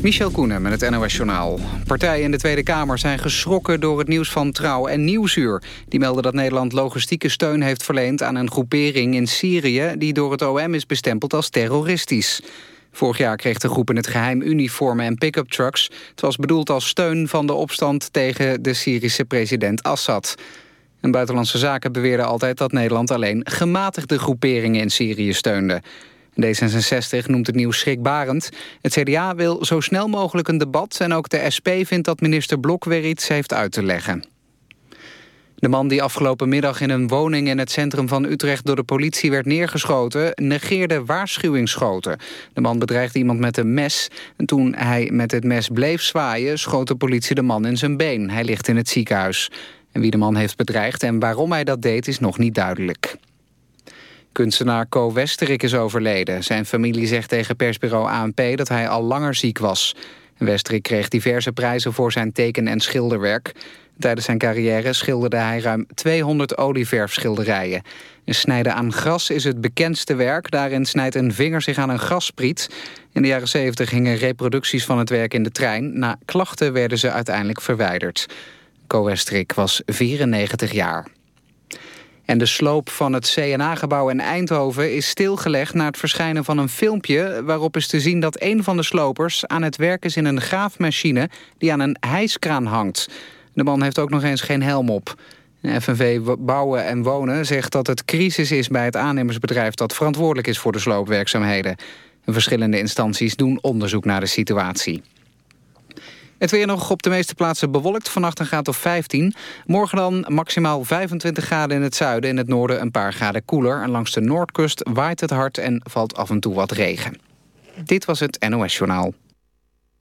Michel Koenen met het NOS-journaal. Partijen in de Tweede Kamer zijn geschrokken door het nieuws van Trouw en Nieuwsuur. Die melden dat Nederland logistieke steun heeft verleend aan een groepering in Syrië... die door het OM is bestempeld als terroristisch. Vorig jaar kreeg de groep in het geheim uniformen en pick-up trucks. Het was bedoeld als steun van de opstand tegen de Syrische president Assad. En Buitenlandse Zaken beweerde altijd dat Nederland alleen gematigde groeperingen in Syrië steunde. D66 noemt het nieuws schrikbarend. Het CDA wil zo snel mogelijk een debat... en ook de SP vindt dat minister Blok weer iets heeft uit te leggen. De man die afgelopen middag in een woning in het centrum van Utrecht... door de politie werd neergeschoten, negeerde waarschuwingsschoten. De man bedreigde iemand met een mes. En toen hij met het mes bleef zwaaien... schoot de politie de man in zijn been. Hij ligt in het ziekenhuis. En wie de man heeft bedreigd en waarom hij dat deed... is nog niet duidelijk. Kunstenaar Co Westerik is overleden. Zijn familie zegt tegen persbureau ANP dat hij al langer ziek was. Westerik kreeg diverse prijzen voor zijn teken- en schilderwerk. Tijdens zijn carrière schilderde hij ruim 200 olieverfschilderijen. Snijden aan gras is het bekendste werk. Daarin snijdt een vinger zich aan een grasspriet. In de jaren 70 gingen reproducties van het werk in de trein. Na klachten werden ze uiteindelijk verwijderd. Co Westerik was 94 jaar. En de sloop van het CNA-gebouw in Eindhoven is stilgelegd... na het verschijnen van een filmpje waarop is te zien dat een van de slopers... aan het werk is in een graafmachine die aan een hijskraan hangt. De man heeft ook nog eens geen helm op. FNV Bouwen en Wonen zegt dat het crisis is bij het aannemersbedrijf... dat verantwoordelijk is voor de sloopwerkzaamheden. verschillende instanties doen onderzoek naar de situatie. Het weer nog op de meeste plaatsen bewolkt. Vannacht een graad of 15. Morgen dan maximaal 25 graden in het zuiden. In het noorden een paar graden koeler. En langs de noordkust waait het hard en valt af en toe wat regen. Dit was het NOS Journaal.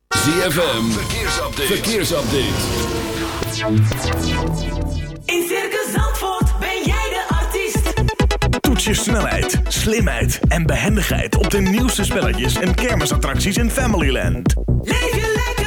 ZFM, verkeersupdate. verkeersupdate. In Circus Zandvoort ben jij de artiest. Toets je snelheid, slimheid en behendigheid... op de nieuwste spelletjes en kermisattracties in Familyland. Leef je lekker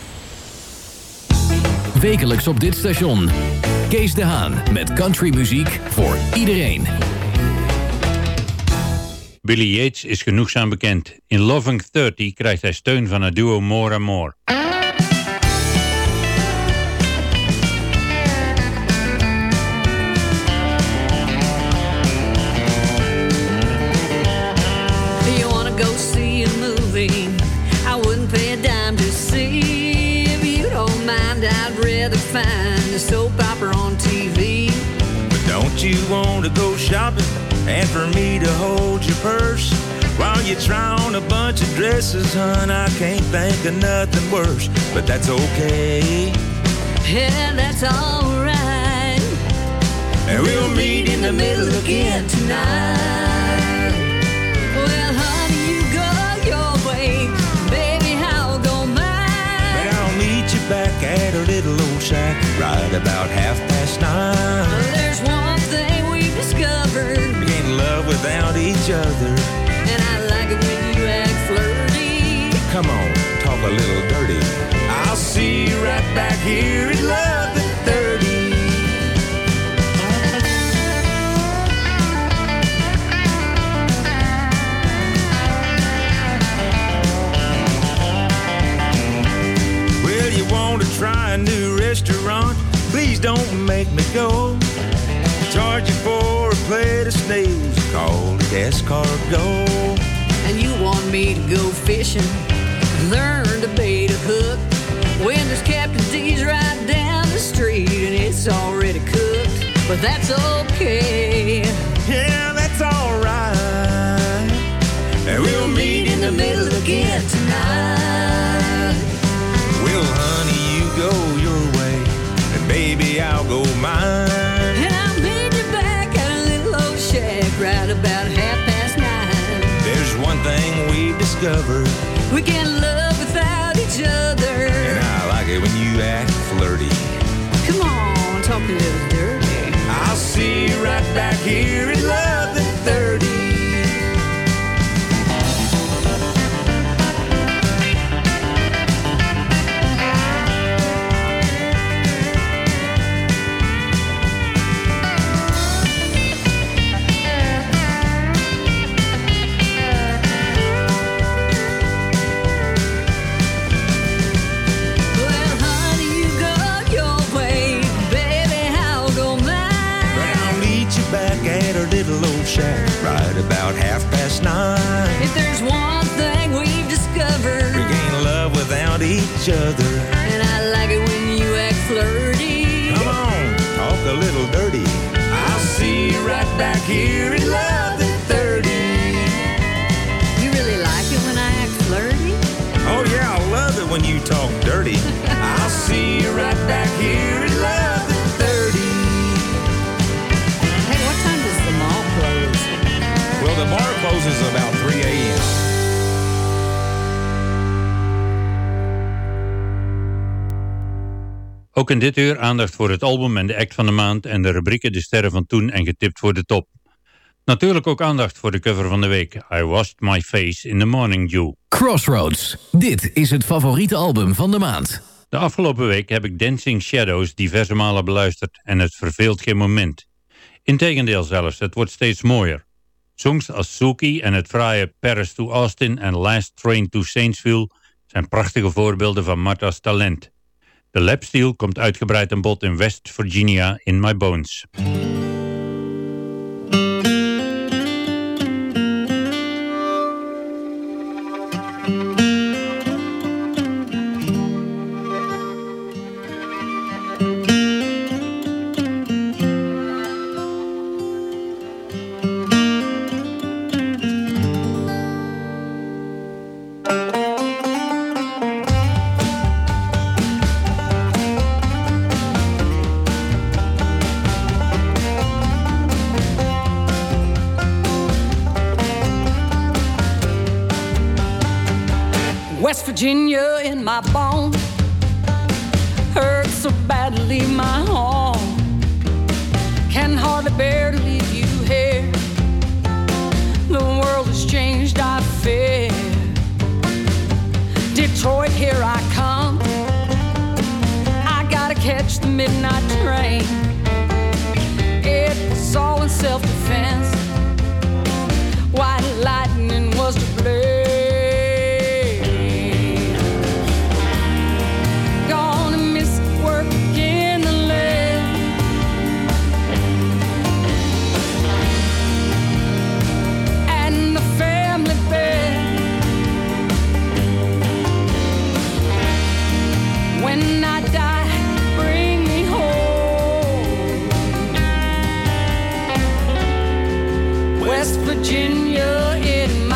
Wekelijks op dit station. Kees de Haan met countrymuziek voor iedereen. Billy Yates is genoegzaam bekend. In Loving 30 krijgt hij steun van het duo More and More. Want to go shopping and for me to hold your purse? While you try on a bunch of dresses, hun, I can't think of nothing worse. But that's okay. Yeah, that's alright. And we'll meet in the middle again tonight. Well, honey, you go your way. Baby, I'll go mine. But I'll meet you back at a little old shack right about half past nine. Without each other. and I like it when you act flirty. Come on, talk a little dirty. I'll see you right back here at love at 30. Well, you want to try a new restaurant? Please don't make me go. Charge you for a plate of snails called escargot. And you want me to go fishing, learn to bait a hook. When there's Captain D's right down the street and it's already cooked. But that's okay. Discovered, We can't love without each other. and I like it when you act flirty. Come on, talk a little dirty. I'll see you right back here at love each other. and I like it when you act flirty. Come on, talk a little dirty. I'll see you right back here in love at 30. You really like it when I act flirty? Oh, yeah, I love it when you talk dirty. I'll see you right back here Ook in dit uur aandacht voor het album en de act van de maand en de rubrieken De Sterren van Toen en Getipt voor de Top. Natuurlijk ook aandacht voor de cover van de week. I washed my face in the morning dew. Crossroads. Dit is het favoriete album van de maand. De afgelopen week heb ik Dancing Shadows diverse malen beluisterd en het verveelt geen moment. Integendeel zelfs, het wordt steeds mooier. Songs als Suki en het fraaie Paris to Austin en Last Train to Saintsville zijn prachtige voorbeelden van Martha's talent. De lapsteel komt uitgebreid aan bod in West Virginia in My Bones. Virginia in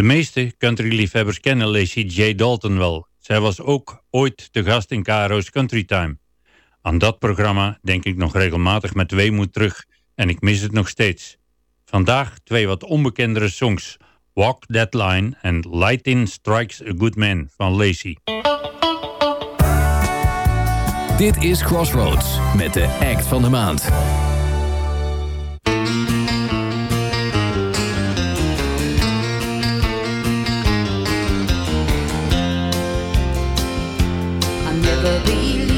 De meeste countryliefhebbers kennen Lacey J. Dalton wel. Zij was ook ooit te gast in KRO's Country Time. Aan dat programma denk ik nog regelmatig met weemoed terug en ik mis het nog steeds. Vandaag twee wat onbekendere songs. Walk That Line en Lightning Strikes a Good Man van Lacey. Dit is Crossroads met de act van de maand. be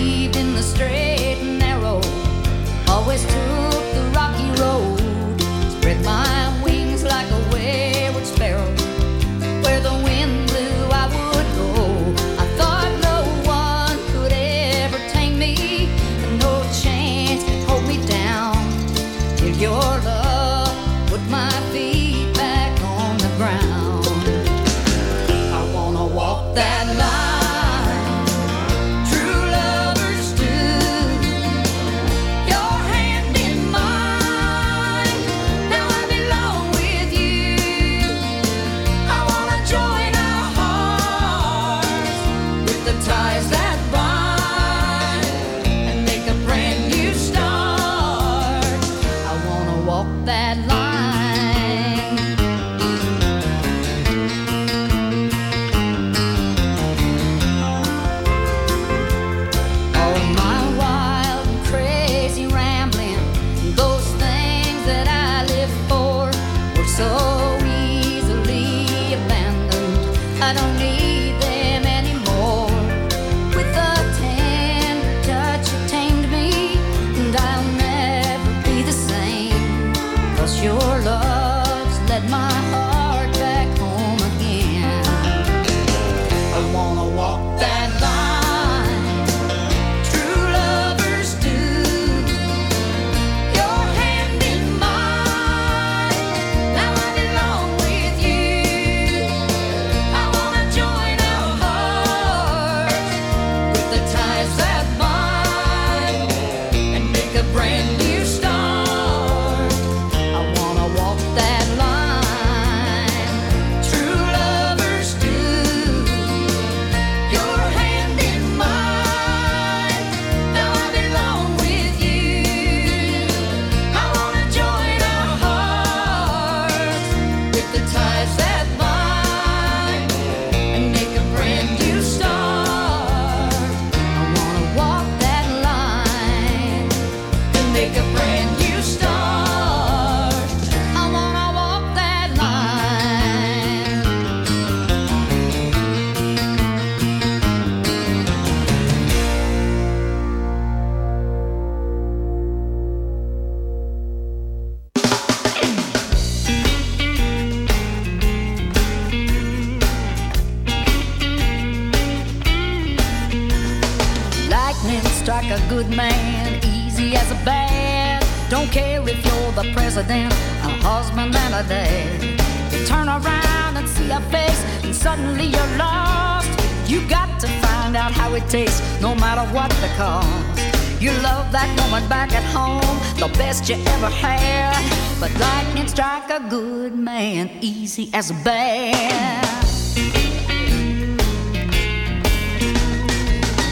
good man, easy as a bat.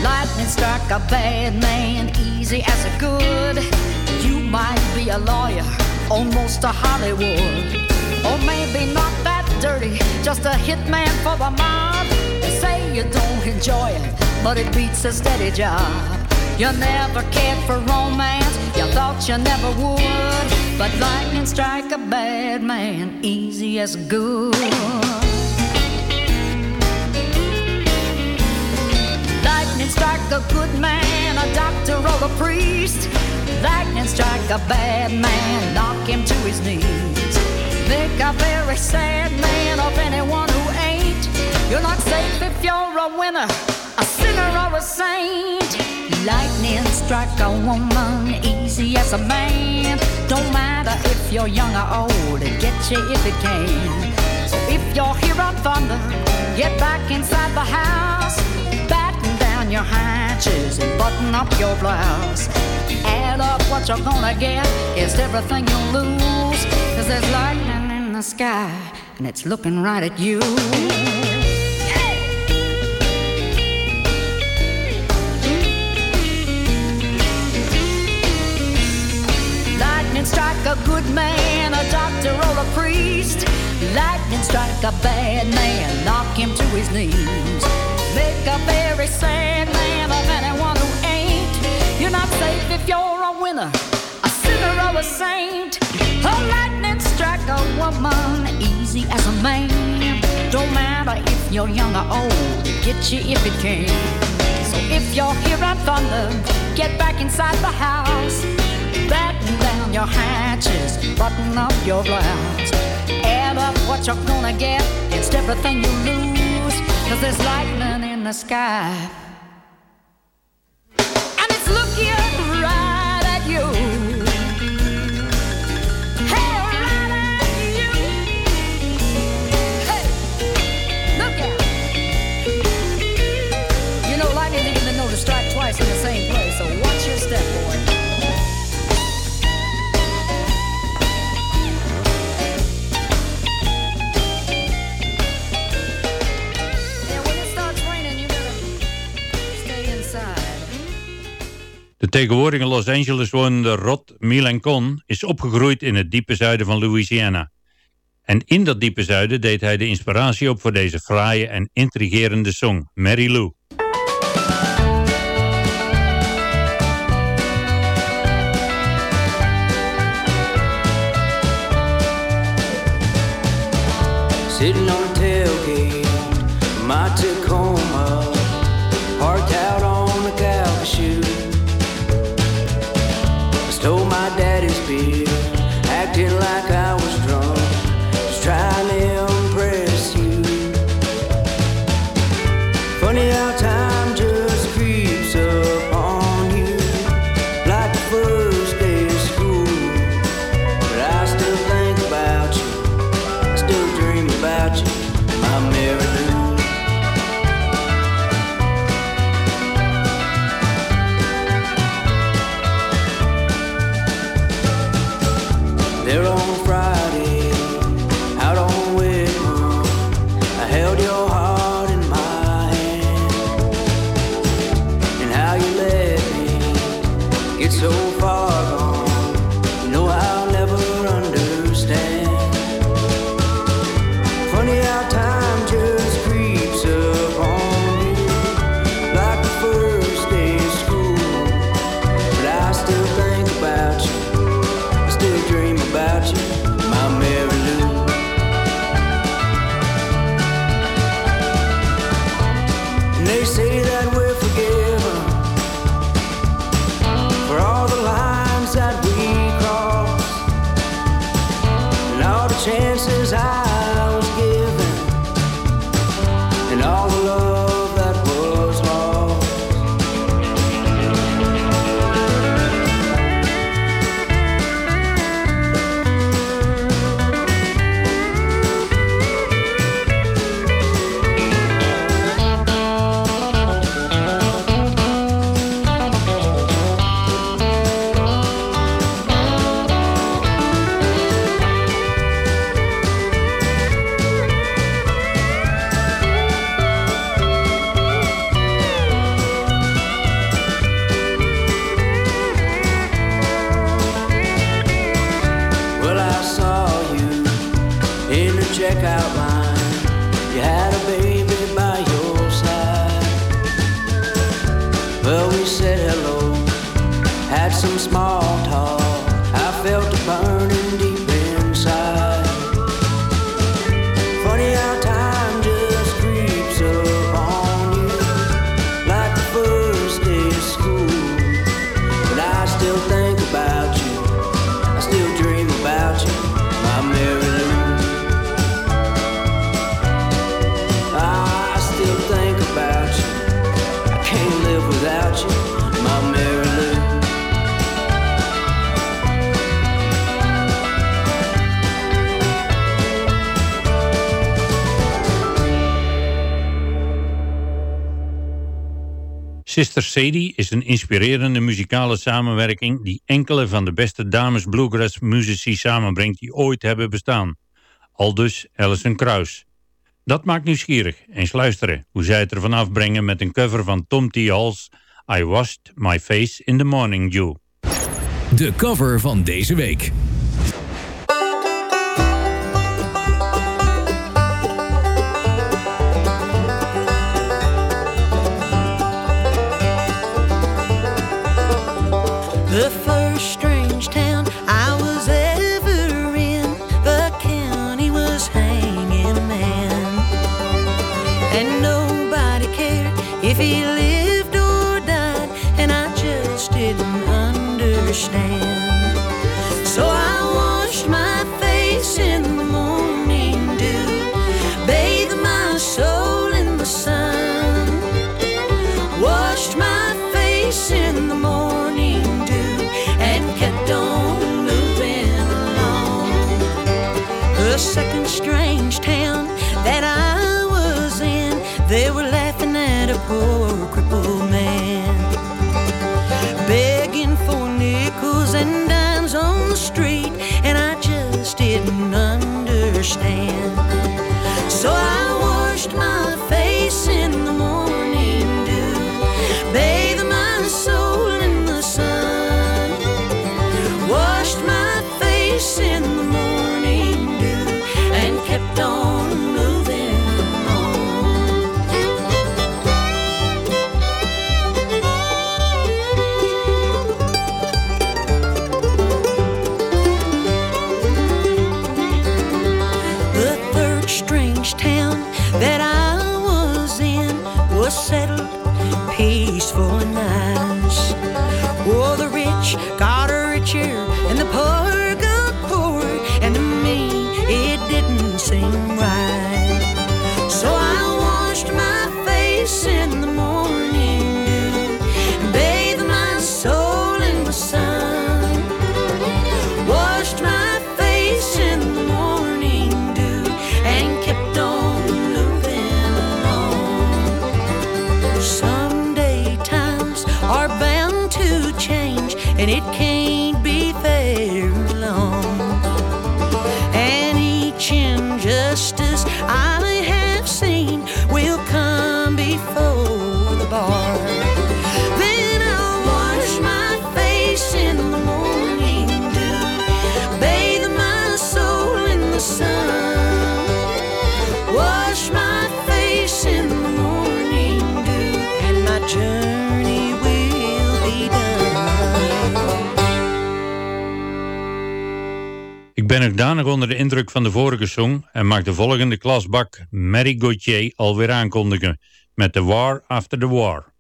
Lightning struck a bad man, easy as a good. You might be a lawyer, almost a Hollywood. Or maybe not that dirty, just a hitman for the mob. Say you don't enjoy it, but it beats a steady job. You never cared for romance, you thought you never would. But lightning strike a bad man, easy as good. Lightning strike a good man, a doctor or a priest. Lightning strike a bad man, knock him to his knees. Make a very sad man of anyone who ain't. You're not safe if you're a winner, sinner or a saint. Lightning strike a woman, easy as a man. Don't matter if you're young or old, it gets you if it can. So if you're here on thunder, get back inside the house, batten down your hatches and button up your blouse. Add up what you're gonna get is everything you'll lose. Cause there's lightning in the sky and it's looking right at you. A good man, a doctor or a priest. Lightning strike a bad man, knock him to his knees. Make a very sad man of anyone who ain't. You're not safe if you're a winner, a sinner or a saint. A lightning strike a woman, easy as a man. Don't matter if you're young or old, get you if it can. So if you're at thunder, get back inside the house. Batten down your hatches, button up your blouse. Add up what you're gonna get, it's everything you lose. Cause there's lightning in the sky. And it's looking right at you. Hey, right at you. Hey, look out. You know, lightning didn't even know to strike twice in the same place, so watch your step, boy. De tegenwoordige Los Angeles wonende Rod Milancon is opgegroeid in het diepe zuiden van Louisiana. En in dat diepe zuiden deed hij de inspiratie op voor deze fraaie en intrigerende song, Mary Lou. Sadie is een inspirerende muzikale samenwerking die enkele van de beste dames bluegrass muzici samenbrengt die ooit hebben bestaan. Aldus Alison Kruis. Dat maakt nieuwsgierig. Eens luisteren hoe zij het ervan afbrengen met een cover van Tom T. Hall's I Washed My Face in the Morning Dew. De cover van deze week. Danig onder de indruk van de vorige song en mag de volgende klasbak Mary Gauthier alweer aankondigen met The War After The War.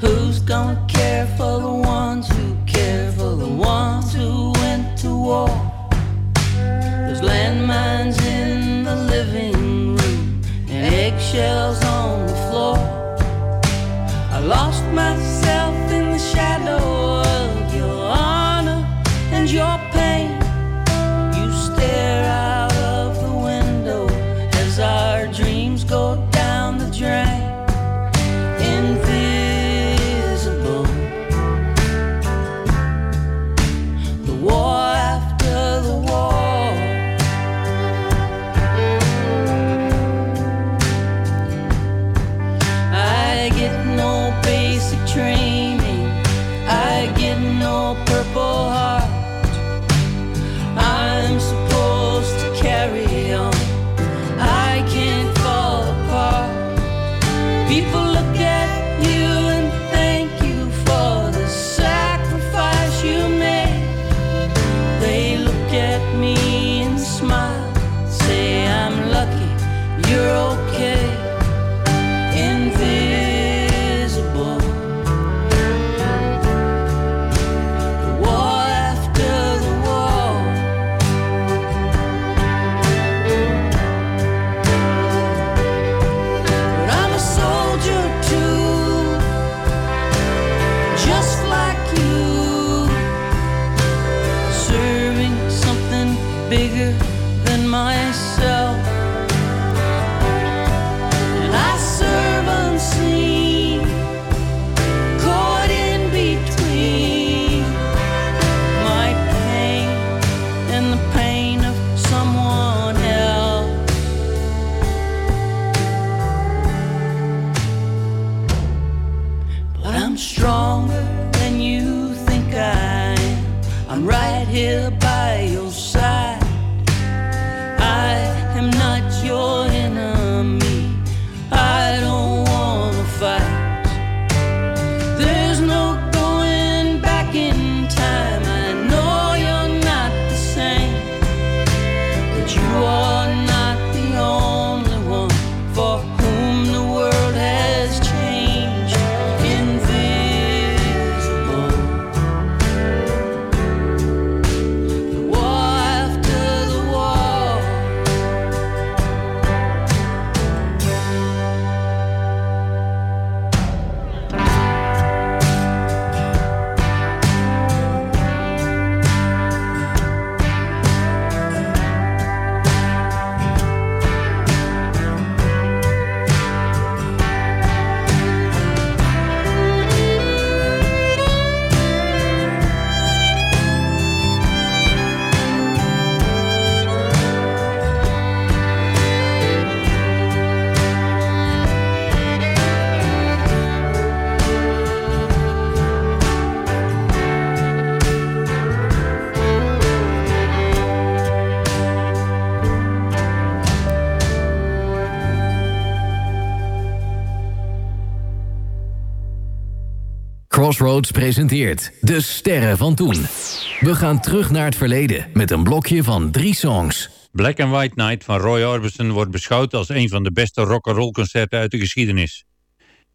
Who's gonna care for the ones who care for the ones who went to war? There's landmines in the living room and eggshells on Presenteert De Sterren van Toen. We gaan terug naar het verleden met een blokje van drie songs. Black and White Night van Roy Orbison wordt beschouwd als een van de beste rock'n'roll concerten uit de geschiedenis.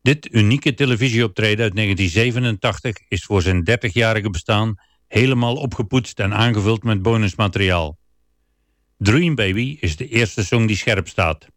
Dit unieke televisieoptreden uit 1987 is voor zijn 30-jarige bestaan helemaal opgepoetst en aangevuld met bonusmateriaal. Dream Baby is de eerste song die scherp staat.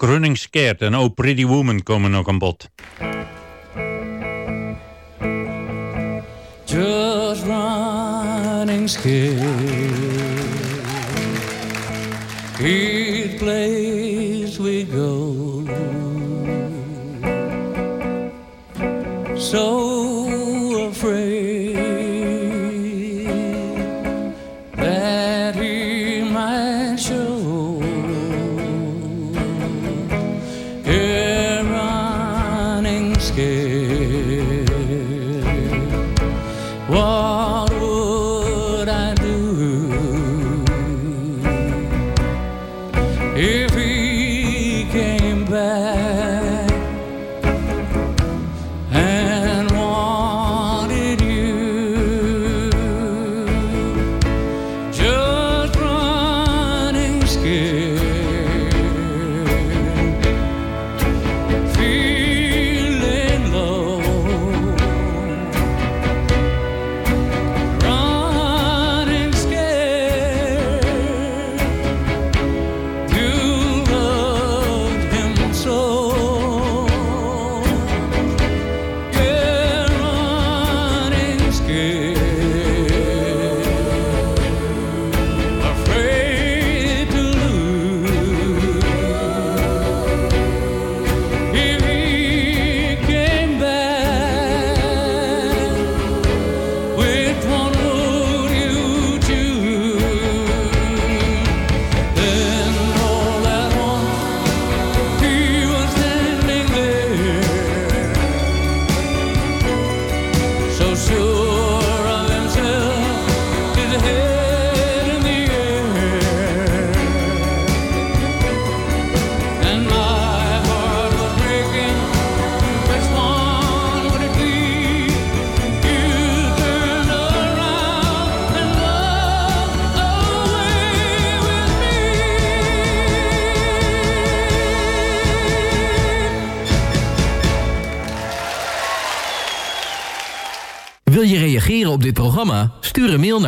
Ook Running Scared en Oh Pretty Woman komen nog aan bod.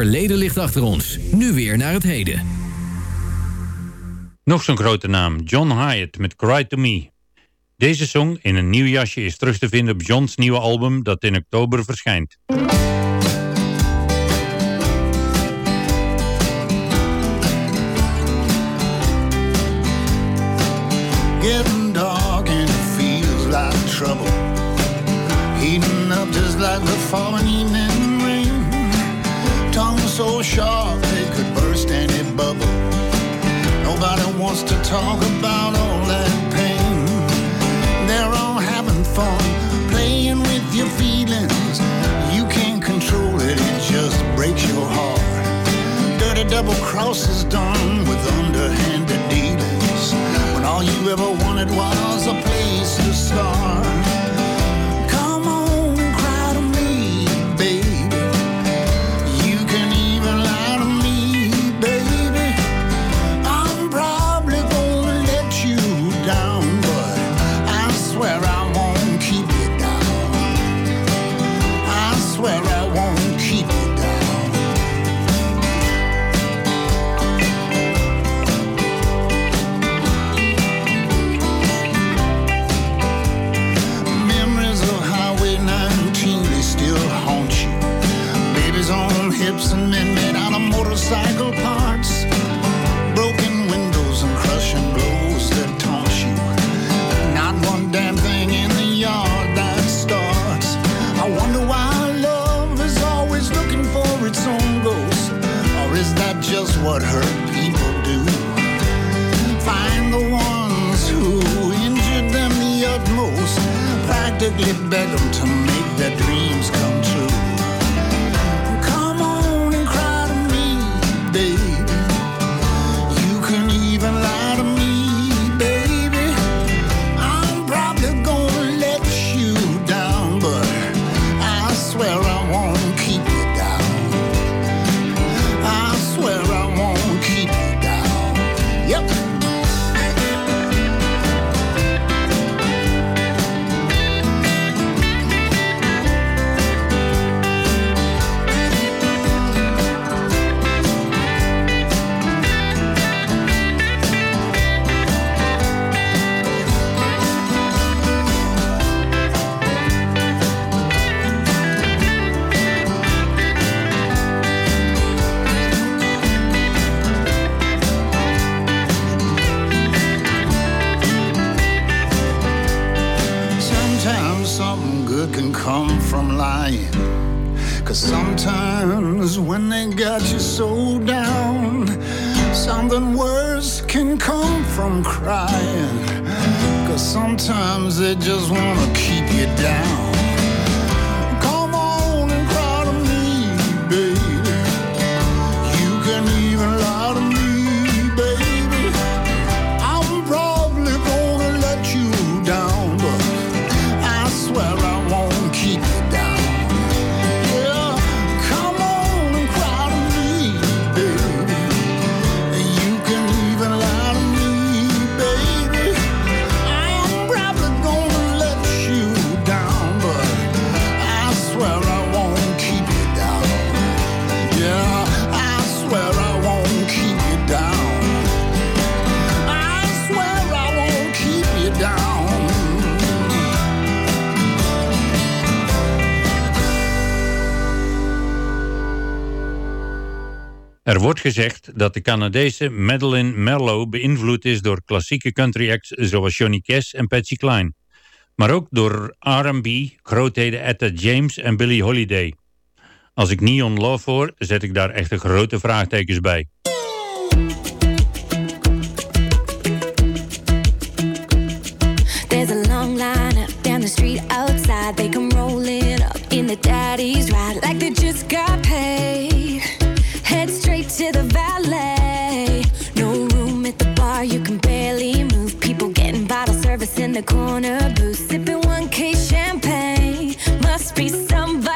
verleden ligt achter ons. Nu weer naar het heden. Nog zo'n grote naam, John Hyatt met Cry To Me. Deze song in een nieuw jasje is terug te vinden op Johns nieuwe album dat in oktober verschijnt. else is done with underhanded dealings. When all you ever wanted was a place to start. bedlam to make their dreams. gezegd dat de Canadese Madeline Merlo beïnvloed is door klassieke country acts zoals Johnny Cash en Patsy Cline. Maar ook door R&B, grootheden Etta James en Billie Holiday. Als ik Neon Love hoor, zet ik daar echte grote vraagtekens bij. There's a long line up down the street outside. They come rolling up in the daddy's ride like they just got paid. with valet. No room at the bar, you can barely move. People getting bottle service in the corner booth, sipping 1K champagne. Must be somebody.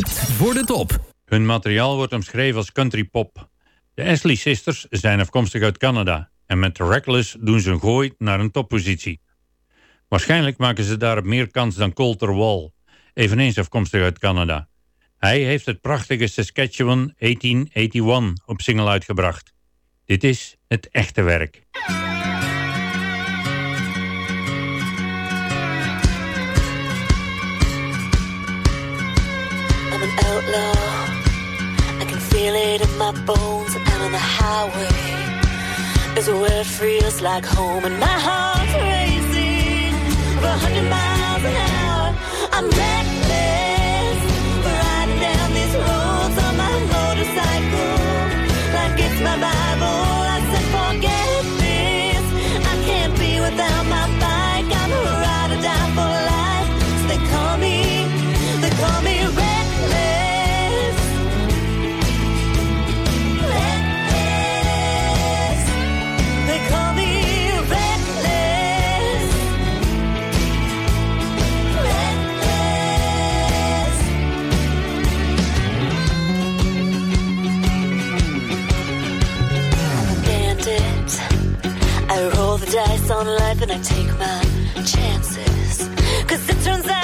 Getipt voor de top. Hun materiaal wordt omschreven als country pop. De Ashley Sisters zijn afkomstig uit Canada en met Reckless doen ze een gooi naar een toppositie. Waarschijnlijk maken ze daarop meer kans dan Colter Wall, eveneens afkomstig uit Canada. Hij heeft het prachtige Saskatchewan 1881 op single uitgebracht. Dit is het echte werk. Feel it in my bones. I'm on the highway. Is where it feels like home, and my heart's racing a hundred miles an hour. I'm reckless, I take my chances. Cause it turns out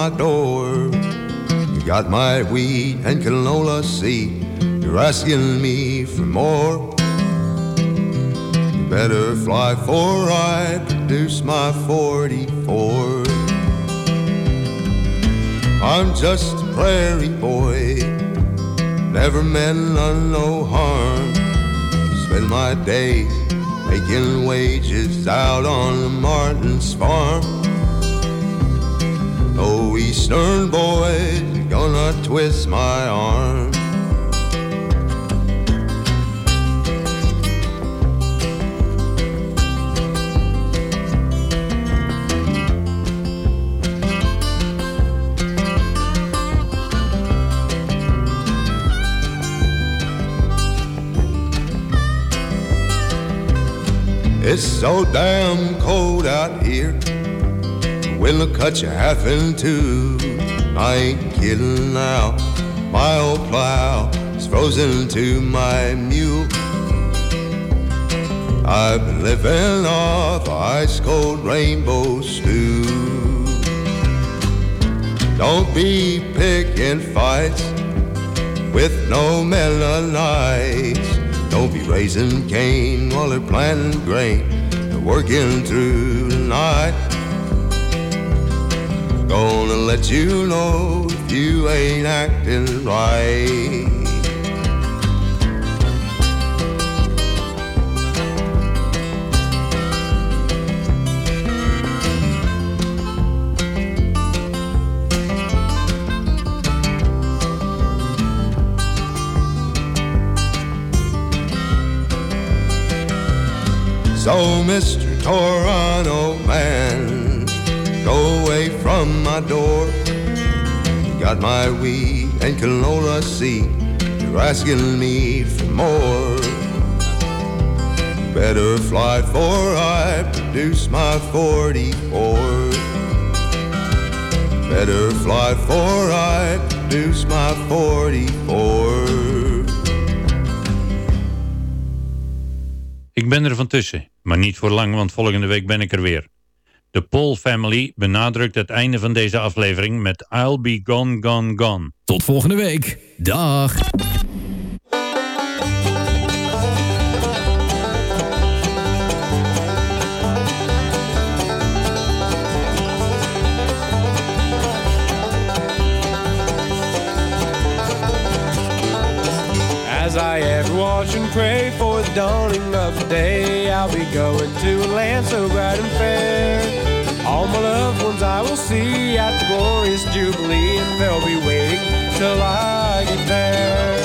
my door. You got my wheat and canola seed. You're asking me for more. You better fly for I produce my 44. I'm just a prairie boy, never meant none no harm. Spend my days making wages out on Martin's farm be stern, boys. Gonna twist my arm. It's so damn cold out here. Will cut you half in two. I ain't kidding now. My old plow is frozen to my mule. I've been living off ice cold rainbow stew. Don't be picking fights with no Mennonites. Don't be raising cane while they're planting grain. They're working through the night. Gonna let you know if you ain't acting right. So, Mr. Toronto man, from my door. Got my weed and canola seed. You're asking me for more. Better fly for I produce my 44. Better fly for I produce my 44. Ik ben er van tussen, maar niet voor lang, want volgende week ben ik er weer. De Paul Family benadrukt het einde van deze aflevering met I'll Be Gone, Gone, Gone. Tot volgende week. Dag. As I ever watch and pray for the dawning of the day, I'll be going to a land so bright and fair. All my loved ones I will see at the glorious Jubilee, and they'll be waiting till I get there.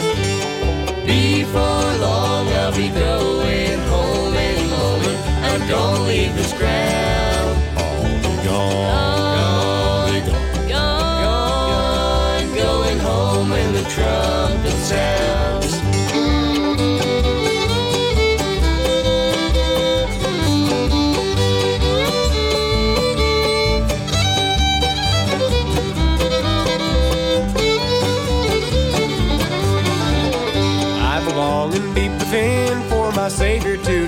Before long I'll be going home any moment. I'm gonna leave this ground. Be gone. Be gone. Gone. Going home when the trumpet sounds.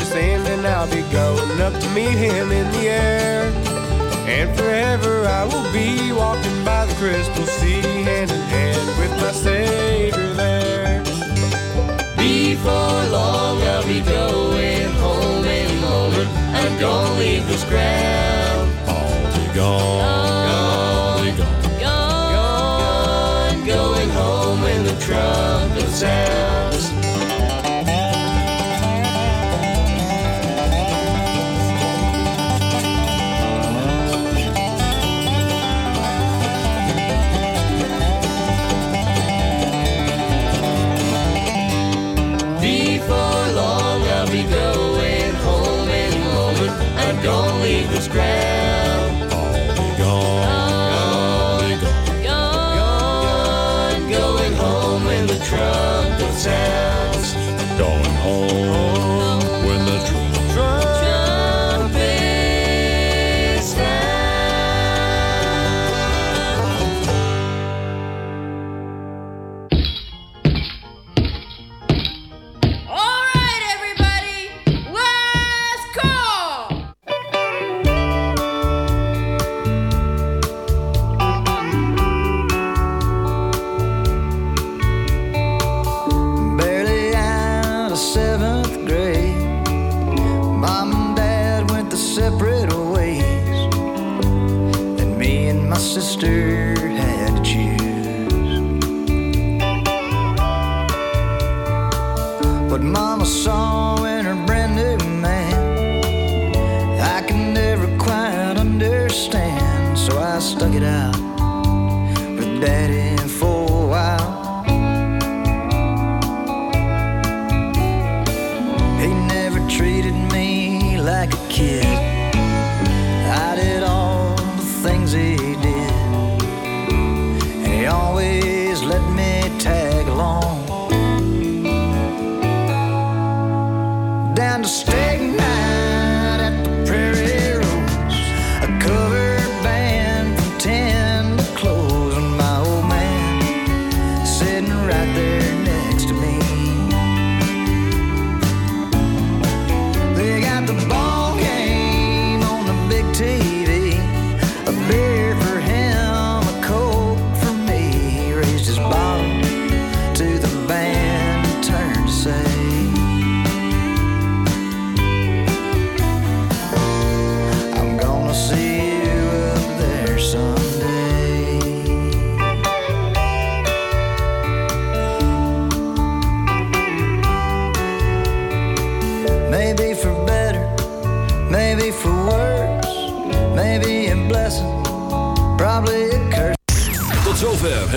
Savior and I'll be going up to meet Him in the air. And forever I will be walking by the crystal sea, hand in hand with my Savior there. Before long I'll be going home any moment. I'm gonna leave this ground. I'll be gone. I'll be gone. Gone. Going home when the trumpet sounds. Sister had to choose. What Mama saw in her brand new man, I can never quite understand. So I stuck it out